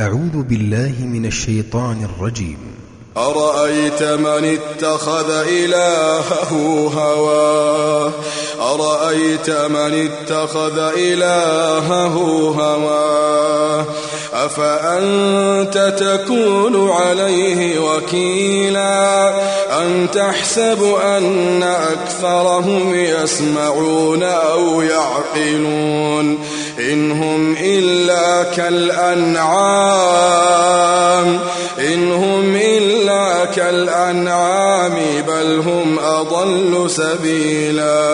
أعوذ بالله من الشيطان الرجيم. أرأيت من اتخذ إلهه هواه أرأيت من اتخذ إلهه هواه أفأنت تكون عليه وكيلا؟ أم تحسب أن أكثرهم يسمعون أو يعقلون؟ إن هم إلا كالأنعام. إن هم إلا كالأنعام بل هم أضل سبيلا.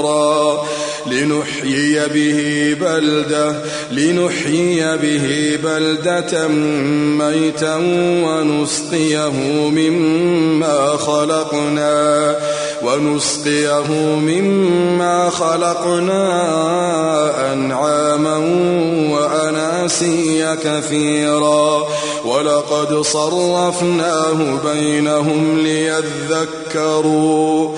لنحيي به بلدة لنحيي به بلدة ميتا ونسقيه مما خلقنا ونسقيه مما خلقنا أنعاما وأناسيا كثيرا. ولقد صرفناه بينهم ليذكروا.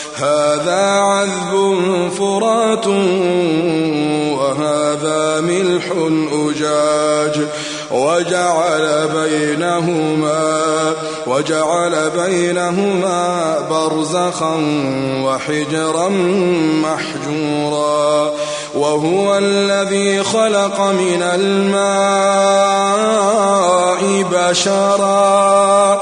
هذا عذب فرات وهذا ملح أجاج وجعل بينهما وجعل بينهما برزخا وحجرا محجورا وهو الذي خلق من الماء بشرا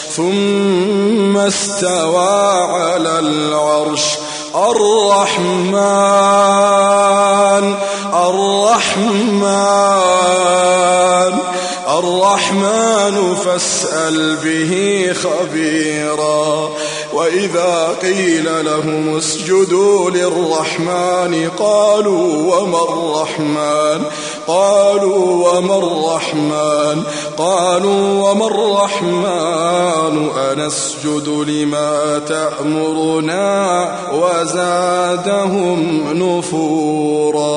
ثم استوى على العرش. الرحمن الرحمن الرحمن فاسأل به خبيرا. وإذا قيل لهم اسجدوا للرحمن قالوا وما الرحمن؟ قالوا وما الرحمن؟ قالوا وما الرحمن؟ أنسجد لما تأمرنا وزادهم نفورا.